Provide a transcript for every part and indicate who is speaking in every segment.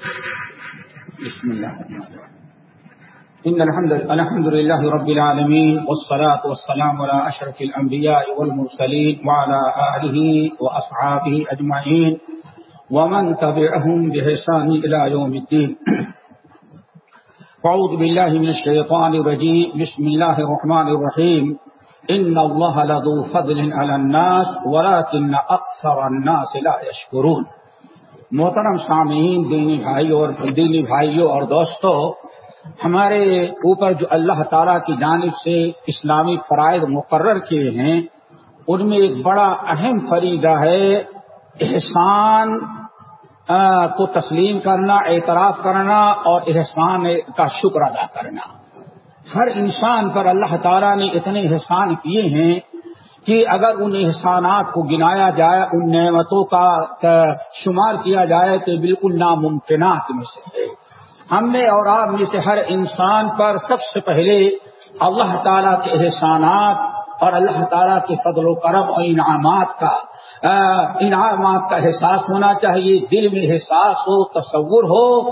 Speaker 1: بسم الله إن الحمد, الحمد لله رب العالمين والصلاة والسلام على أشرف الأنبياء والمرسلين وعلى آله وأصحابه أجمعين ومن تبعهم بحسان إلى يوم الدين. فعوذ بالله من الشيطان الرجيم. بسم الله الرحمن الرحيم. إن الله لذو فضل على الناس ولكن أكثر الناس لا يشكرون. محترم سامعین، دینی بھائی اور دینی بھائیوں اور دوستوں ہمارے اوپر جو اللہ تعالی کی جانب سے اسلامی فرائض مقرر کیے ہیں، ان میں ایک بڑا اہم فریضہ ہے احسان کو تسلیم کرنا، اعتراف کرنا اور احسان کا شکر ادا کرنا۔ ہر انسان پر اللہ تعالیٰ نے اتنے احسان کیے ہیں کہ اگر ان احسانات کو گنایا جائے، ان نعمتوں کا شمار کیا جائے تو بالکل ناممکنات میں سے ہے۔ ہم نے اور آپ میں سے ہر انسان پر سب سے پہلے اللہ تعالیٰ کے احسانات اور اللہ تعالیٰ کے فضل و کرم اور انعامات کا انعامات کا احساس ہونا چاہیے۔ دل میں احساس ہو، تصور ہو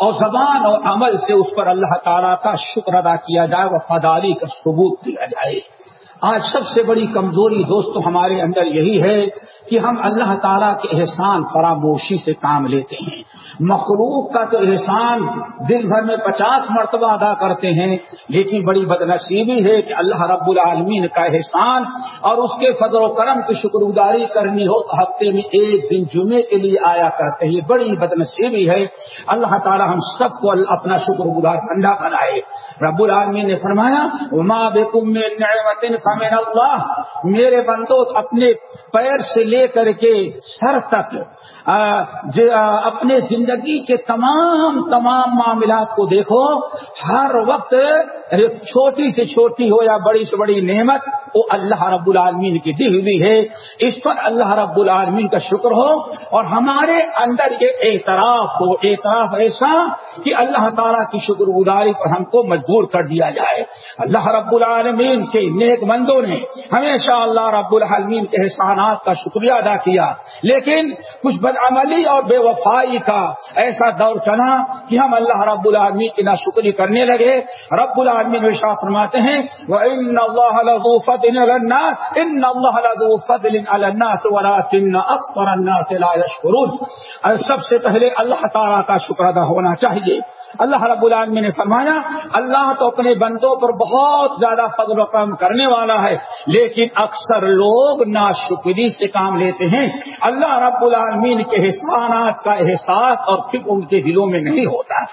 Speaker 1: اور زبان اور عمل سے اس پر اللہ تعالیٰ کا شکر ادا کیا جائے وفاداری کا ثبوت دیا جائے۔ آج سب سے بڑی کمزوری دوستو ہمارے اندر یہی ہے کہ ہم اللہ تعالیٰ کے احسان فراموشی سے کام لیتے ہیں۔ مخلوق کا تو احسان دن بھر میں پچاس مرتبہ ادا کرتے ہیں، لیکن بڑی بدنصیبی ہے کہ اللہ رب العالمین کا احسان اور اس کے فضل و کرم کی شکر گزاری کرنی ہو تو ہفتے میں ایک دن جمعے کے لیے آیا کرتے ہیں۔ بڑی بدنصیبی ہے۔ اللہ تعالیٰ ہم سب کو اپنا شکر گزار بندہ بنائے۔ رب العالمین نے فرمایا فمن اللہ میرے بندو، اپنے پیر سے لے کر کے سر تک جی، اپنے زندگی کے تمام تمام معاملات کو دیکھو، ہر وقت چھوٹی سے چھوٹی ہو یا بڑی سے بڑی نعمت، وہ اللہ رب العالمین کی دی ہوئی ہے۔ اس پر اللہ رب العالمین کا شکر ہو اور ہمارے اندر یہ اعتراف ہو، اعتراف ایسا کہ اللہ تعالیٰ کی شکر گزاری پر ہم کو مجبور کر دیا جائے۔ اللہ رب العالمین کے نیک بندوں نے ہمیشہ اللہ رب العالمین کے احسانات کا شکریہ ادا کیا۔ لیکن کچھ بدعملی اور بے وفائی کا ایسا دور چلا کہ ہم اللہ رب العالمین کی ناشکری کرنے لگے۔ رب العالمین شاہ فرماتے ہیں سب سے پہلے اللہ تعالیٰ کا شکر ادا ہونا چاہیے۔ اللہ رب العالمین نے فرمایا، اللہ تو اپنے بندوں پر بہت زیادہ فضل و کرم کرنے والا ہے، لیکن اکثر لوگ ناشکری سے کام لیتے ہیں۔ اللہ رب العالمین کے احسانات کا احساس اور فکر ان کے دلوں میں نہیں ہوتا۔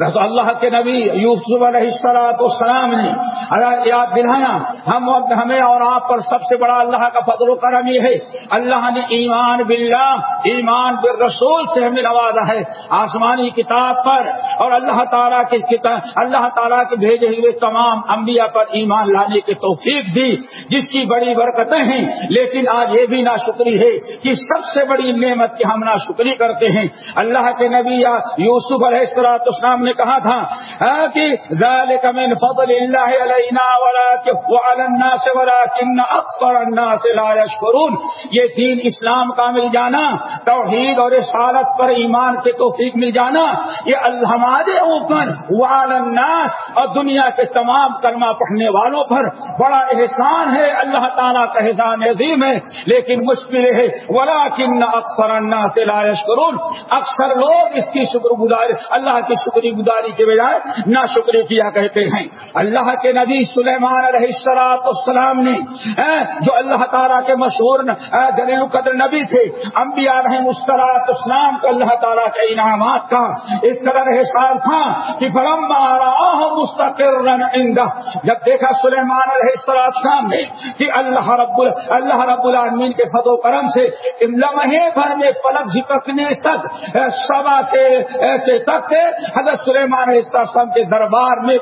Speaker 1: رسول اللہ کے نبی یوسف علیہ السلام نے یاد دلایا، ہم ہمیں اور آپ پر سب سے بڑا اللہ کا فضل و کرم یہ ہے، اللہ نے ایمان باللہ، ایمان بالرسول سے ہمیں نوازا ہے۔ آسمانی کتاب پر اور اللہ تعالیٰ کے کتاب اللہ تعالیٰ کے بھیجے ہوئے تمام انبیاء پر ایمان لانے کی توفیق دی، جس کی بڑی برکتیں ہیں۔ لیکن آج یہ بھی ناشکری ہے کہ سب سے بڑی نعمت کی ہم ناشکری کرتے ہیں۔ اللہ کے نبی یوسف علیہ السلاط اسلام نے کہا تھا کہ من فضل اللہ علینا الناس ولكن اکثر الناس لا يشكرون یہ دین اسلام کا مل جانا، توحید اور رسالت پر ایمان کے توفیق مل جانا۔ یہ ہمارے اوپر وعلى الناس اور دنیا کے تمام کلمہ پڑھنے والوں پر بڑا احسان ہے۔ اللہ تعالیٰ کا احسان عظیم ہے، لیکن مشکل ہے۔ ولكن اکثر الناس لا يشكرون اکثر لوگ اس کی شکر گزار، اللہ کی شکری گزاری کے بجائے نہ شکری کیا کہتے ہیں۔ اللہ کے نبی سلیمان علیہ السلاط السلام نے جو اللہ تعالیٰ کے مشہور جلیل قدر نبی تھے، انبیاء رحم السلاط اسلام کو اللہ تعالیٰ کے انعامات کا اس قدر احسان تھا کہ فلم مستقر جب دیکھا سلیمان علیہ السلام نے کہ اللہ رب اللہ رب العالمین کے فضو کرم سے لمحے بھر میں پلک جھپکنے تک سبا سے ایسے تک حضرت سلیمان علیہ السلام کے دربار میں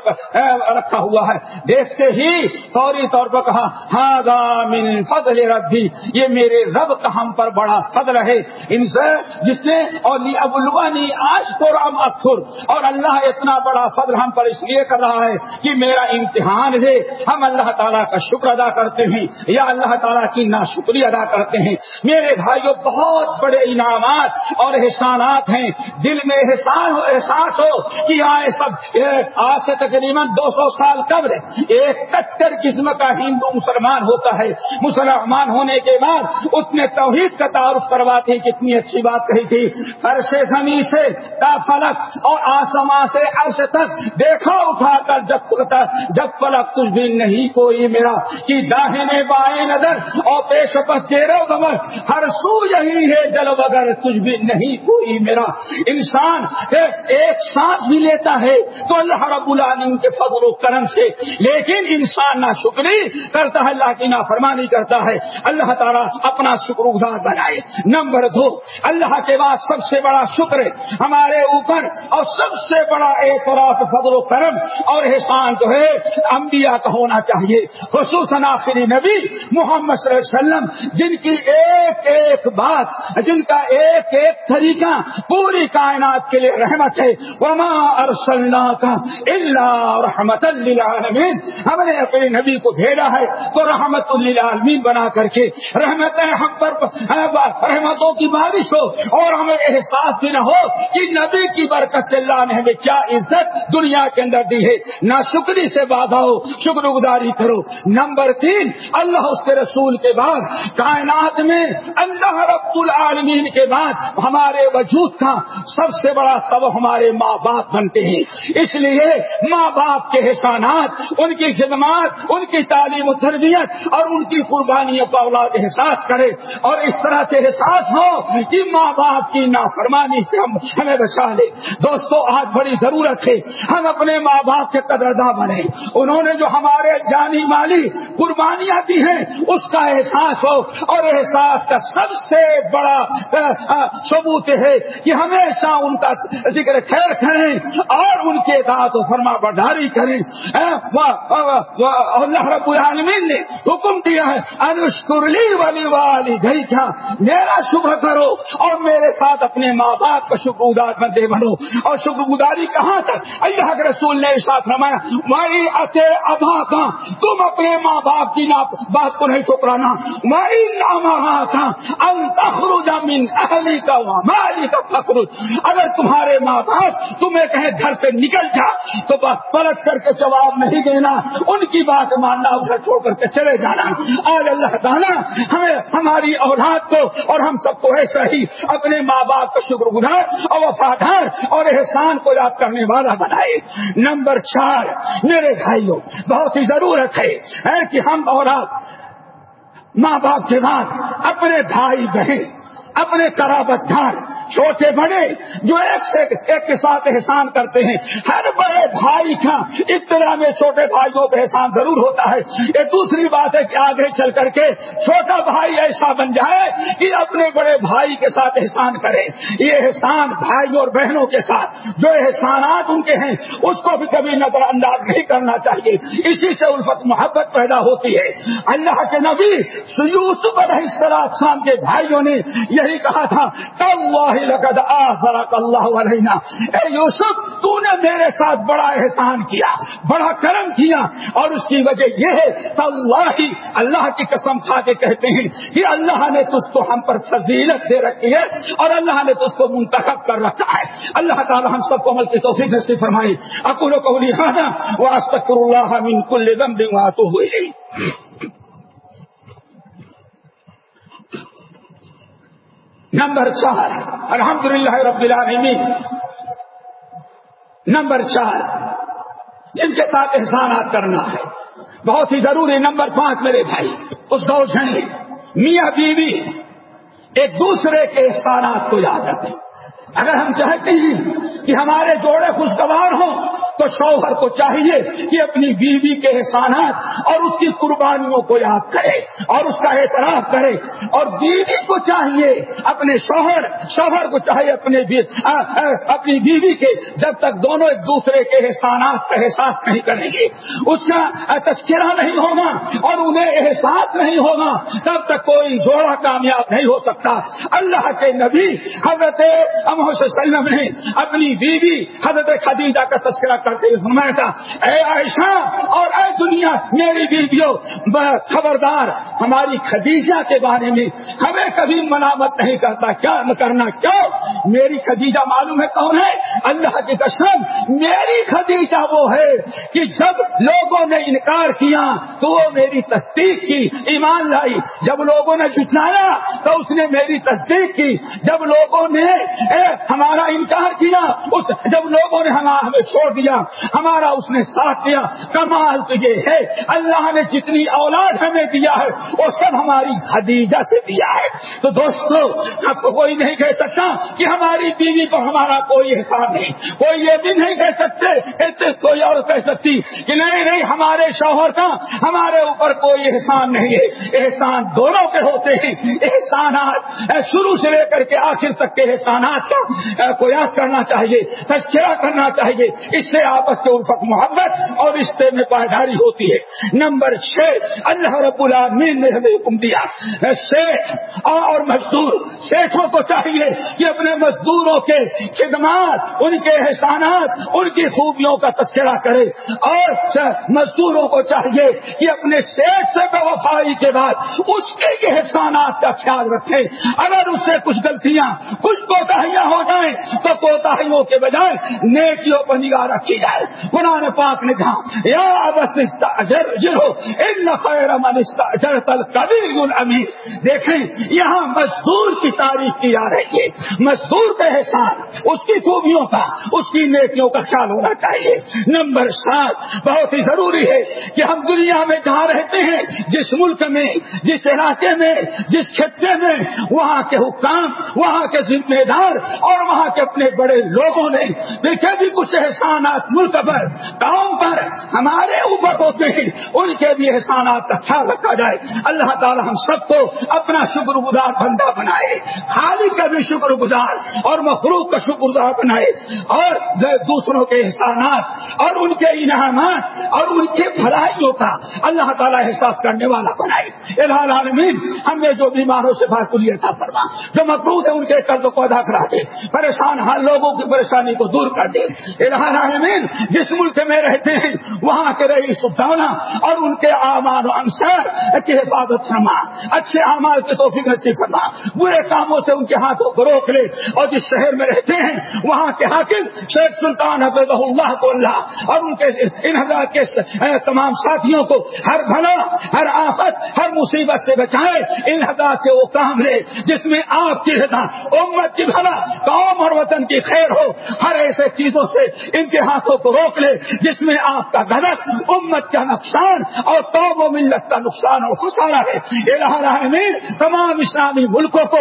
Speaker 1: رکھا ہوا ہے۔ دیکھتے ہی فوری طور پر کہا ہاں من فضل ربی، یہ میرے رب کا ہم پر بڑا فضل ہے۔ ان سے جس نے اور ابلوانی آج کو رام اکثر اور اللہ اتنا بڑا فضل ہم پر اس لیے کر رہا ہے کہ میرا امتحان ہے۔ ہم اللہ تعالیٰ کا شکر ادا کرتے ہیں۔ یا اللہ تعالیٰ کی نا شکریہ ادا کرتے ہیں۔ میرے بھائیوں بہت بڑے انعامات اور احسانات ہیں۔ دل میں احسان ہو احساس ہو کہ آئے سب آج سے تقریباً دو سو سال قبل ایک کٹر قسم کا ہندو مسلمان ہوتا ہے۔ مسلمان ہونے کے بعد اس نے توحید کا تعارف کرواتی کتنی اچھی بات کہی تھی۔ فرش زمین سے کا فلک اور آسمان سے عرش تک دیکھا اٹھا کر جب جب فلک کچھ بھی نہیں کوئی میرا کہ داہنے بائیں نظر اور پیش پر چیرو گمر ہر سو یہی ہے جل بغیر کچھ بھی نہیں کوئی میرا انسان ایک سانس بھی لیتا ہے تو اللہ رب العالمین کے فضل و کرم سے۔ لیکن انسان نہ شکری کرتا ہے، اللہ کی نا فرمانی کرتا ہے۔ اللہ تعالیٰ اپنا شکر گزار بنائے۔ نمبر دو، اللہ کے بعد سب سے بڑا شکر ہمارے اوپر اور سب سے سے بڑا اعتراف، فضل و کرم اور احسان جو ہے، انبیاء کا ہونا چاہیے۔ خصوصاً آخری نبی محمد صلی اللہ علیہ وسلم، جن کی ایک ایک بات، جن کا ایک ایک طریقہ پوری کائنات کے لیے رحمت ہے۔ وما ارسلنا کا اللہ رحمت للعالمین ہم نے اپنے نبی کو بھیجا ہے تو رحمت للعالمین بنا کر کے۔ رحمتیں ہم پر، رحمتوں کی بارش ہو اور ہمیں احساس بھی نہ ہو کہ نبی کی برکت سے اللہ نے ہمیں کیا عزت دنیا کے اندر دی ہے؟ نہ شکری سے بادھا ہو، شکر گزاری کرو. نمبر تین، اللہ اس کے رسول کے بعد، کائنات میں اللہ رب العالمین کے بعد ہمارے وجود کا سب سے بڑا سب ہمارے ماں باپ بنتے ہیں۔ اس لیے ماں باپ کے احسانات، ان کی خدمات، ان کی تعلیم و تربیت اور ان کی قربانیوں کا اولاد احساس کرے اور اس طرح سے احساس ہو کہ ماں باپ کی نافرمانی سے ہم ہمیں بچا لے۔ دوستو، آج بڑی ضرورت ہے ہم اپنے ماں باپ کے قدردہ بنے۔ انہوں نے جو ہمارے جانی مالی قربانیاں دی ہیں، اس کا احساس ہو۔ اور احساس کا سب سے بڑا ثبوت ہے کہ ہمیشہ ان کا ذکر خیر کریں اور ان کے اطاعت و فرما برداری کریں۔ اللہ رب العالمین نے حکم دیا ہے انشکرلی والی والی گئی کیا میرا شکر کرو اور میرے ساتھ اپنے ماں باپ کا شکر گزار بندے بنو۔ اور شکر گزاری کہاں تک؟ اللہ کے رسول نے ساتھ رمایا مائی اتے ابا کا تم اپنے ماں باپ کی بات کو نہیں ٹھکرانا مائی ناما تھا انتخر من اہلی کا مالی کا فخر اگر تمہارے ماں باپ تمہیں کہیں گھر سے نکل جا، تو بس پلٹ کر کے جواب نہیں دینا، ان کی بات ماننا، ادھر چھوڑ کر کے چلے جانا۔ آج اللہ تعالیٰ ہمیں، ہماری اولاد کو، اور ہم سب کو ایسا ہی اپنے ماں باپ کا شکر گزار اور وفادار اور احسان کو یاد کرنے والا بنائے۔ نمبر چار، میرے بھائیوں، بہت ہی ضرورت ہے کہ ہم اور آپ ماں باپ کے بعد اپنے بھائی بہن اپنے کرابت دار چھوٹے بڑے جو ایک سے ایک کے ساتھ احسان کرتے ہیں۔ ہر بڑے بھائی کا ابتدا میں چھوٹے بھائیوں پہ احسان ضرور ہوتا ہے۔ یہ دوسری بات ہے کہ آگے چل کر کے چھوٹا بھائی ایسا بن جائے کہ اپنے بڑے بھائی کے ساتھ احسان کرے۔ یہ احسان بھائی اور بہنوں کے ساتھ، جو احسانات ان کے ہیں، اس کو بھی کبھی نظر انداز نہیں کرنا چاہیے۔ اسی سے الفت محبت پیدا ہوتی ہے۔ اللہ کے نبی یوسف علیہ السلام کے بھائیوں نے یہی کہا تھا اللہ علینا۔ اے یوسف، تو نے میرے ساتھ بڑا احسان کیا، بڑا کرم کیا۔ اور اس کی وجہ یہ ہے اللہ اللہ کی قسم کھا کے کہتے ہیں کہ اللہ نے تجھ کو ہم پر فضیلت دے رکھی ہے اور اللہ نے تجھ کو منتخب کر رکھا ہے۔ اللہ تعالی ہم سب کو عمل کی توفیق سے فرمائی اکول کو لہٰذا وہ استغفر اللہ من کل ذنب واتوب الیہ نمبر چار الحمد للہ رب العالمین۔ نمبر چار، جن کے ساتھ احسانات کرنا ہے۔ بہت ہی ضروری نمبر پانچ میرے بھائی، اس دو جھنڈے میاں بیوی، ایک دوسرے کے احسانات کو یاد رکھیں۔ اگر ہم چاہتے ہیں کہ ہمارے جوڑے خوشگوار ہوں تو شوہر کو چاہیے کہ اپنی بیوی کے احسانات اور اس کی قربانیوں کو یاد کرے اور اس کا اعتراف کرے اور بیوی کو چاہیے اپنے شوہر شوہر کو چاہیے اپنے اپنی بیوی کے جب تک دونوں ایک دوسرے کے احسانات کا احساس نہیں کریں گے، اس کا تذکرہ نہیں ہوگا اور انہیں احساس نہیں ہوگا، تب تک کوئی جوڑا کامیاب نہیں ہو سکتا۔ اللہ کے نبی حضرت وسلم نے اپنی بیوی حضرت خدیجہ کا تذکرہ کرتے ہوئے فرمایا تھا اے عائشہ اور اے دنیا میری بیویوں خبردار ہماری خدیجہ کے بارے میں ہمیں کبھی منامت نہیں کرتا کیا کرنا کیوں؟ میری خدیجہ معلوم ہے کون ہے؟ اللہ کی قسم میری خدیجہ وہ ہے کہ جب لوگوں نے انکار کیا تو وہ میری تصدیق کی ایمان لائی۔ جب لوگوں نے جھٹلایا تو اس نے میری تصدیق کی۔ جب لوگوں نے اے, ہمارا انکار کیا اس جب لوگوں نے ہمارا ہمیں چھوڑ دیا ہمارا اس نے ساتھ دیا کمال تو یہ ہے اللہ نے جتنی اولاد ہمیں دیا ہے وہ سب ہماری خدیجہ سے دیا ہے تو دوستو اب کوئی نہیں کہہ سکتا کہ ہماری بیوی پر ہمارا کوئی احسان نہیں کوئی یہ بھی نہیں کہہ سکتے کوئی اور کہہ سکتی کہ نہیں نہیں، ہمارے شوہر کا ہمارے اوپر کوئی احسان نہیں ہے۔ احسان دونوں کے ہوتے ہیں۔ احسانات شروع سے لے کر کے آخر تک کے احسانات کا کو یاد کرنا چاہیے، تذکرہ کرنا چاہیے، اس سے آپس کے الفق محبت اور رشتے میں پائیداری ہوتی ہے۔ نمبر چھ، اللہ رب العالمین نے ہمیں حکم دیا۔ شیخ اور مزدور۔ شیخوں کو چاہیے کہ اپنے مزدوروں کے خدمات، ان کے احسانات، ان کی خوبیوں کا تذکرہ کرے۔ اور مزدوروں کو چاہیے کہ اپنے شیخ سے وفائی کے بعد اس کے احسانات کا خیال رکھے۔ اگر اس سے کچھ غلطیاں، کچھ کوتاہیاں ہو جائیں، تو کوتاہیوں کے بجائے نیکیوں پر نگاہ رکھی جائے۔ قرآن پاک نے کہا، یا بس امیر دیکھیں، یہاں مزدور کی تعریف کی جا رہی ہے۔ مزدور کا احسان، اس کی خوبیوں کا، اس کی نیکیوں کا خیال ہونا چاہیے۔ نمبر سات، بہت ہی ضروری ہے کہ ہم دنیا میں جہاں رہتے ہیں، جس ملک میں، جس علاقے میں، جس خطے میں، وہاں کے حکام، وہاں کے ذمہ دار اور وہاں کے اپنے بڑے لوگوں نے دیکھے بھی کچھ احسانات ملک پر کام پر، ہمارے اوپر ہوتے ہیں ان کے بھی احسانات کا خیال رکھا جائے۔ اللہ تعالی ہم سب کو اپنا شکر گزار بندہ بنائے۔ خالی کا بھی شکر گزار اور مخلوق کا شکر گزار بنائے۔ اور دوسروں کے احسانات اور ان کے انعامات اور ان کے بھلائیوں کا اللہ تعالیٰ احساس کرنے والا بنائے۔ العالمین، ہم نے جو بیماروں سے بات تھا فرما، جو مقروض ہے ان کے قرض کو ادا کرا دے۔ پریشان حال لوگوں کی پریشانی کو دور کر دے۔ العالمین جس ملک میں رہتے ہیں، وہاں کے رہی سلطانہ اور ان کے امان و انصار کی حفاظت فرما، اچھے اعمال کی توفیق نصیب فرما، برے کاموں سے ان کے ہاتھوں کو روک لے اور جس شہر میں رہتے ہیں، وہاں کے حاکم شیخ سلطان حفظ اللہ کو اللہ اور ان کے ان حضرات کے تمام ساتھیوں کو ہر بھلا، ہر آفت، ہر مصیبت سے بچائے ان حضرات سے وہ کام لے، جس میں آپ کی رضا، امت کی بھلا، قوم اور وطن کی خیر ہو، ہر ایسے چیزوں سے ان کے ہاتھ ہاتھوں کو روک لے، جس میں آپ کا غلط، امت کا نقصان اور قوم و ملت کا نقصان اور خسارا ہے۔ العالمین، تمام اسلامی ملکوں کو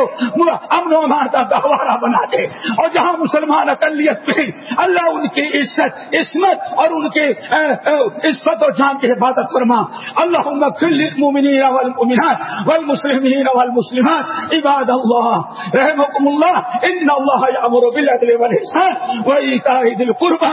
Speaker 1: امن و امان کا گہوارہ بنا دے۔ اور جہاں مسلمان اقلیت پہ اللہ ان کی عزت، عصمت اور ان کی عزت اور جان کی حفاظت فرما۔ اللہ للمؤمنین والمؤمنات والمسلمین والمسلمات۔ عباد اللہ رحمكم اللہ، ان اللہ یامر بالعدل والاحسان وایتاء ذی القربى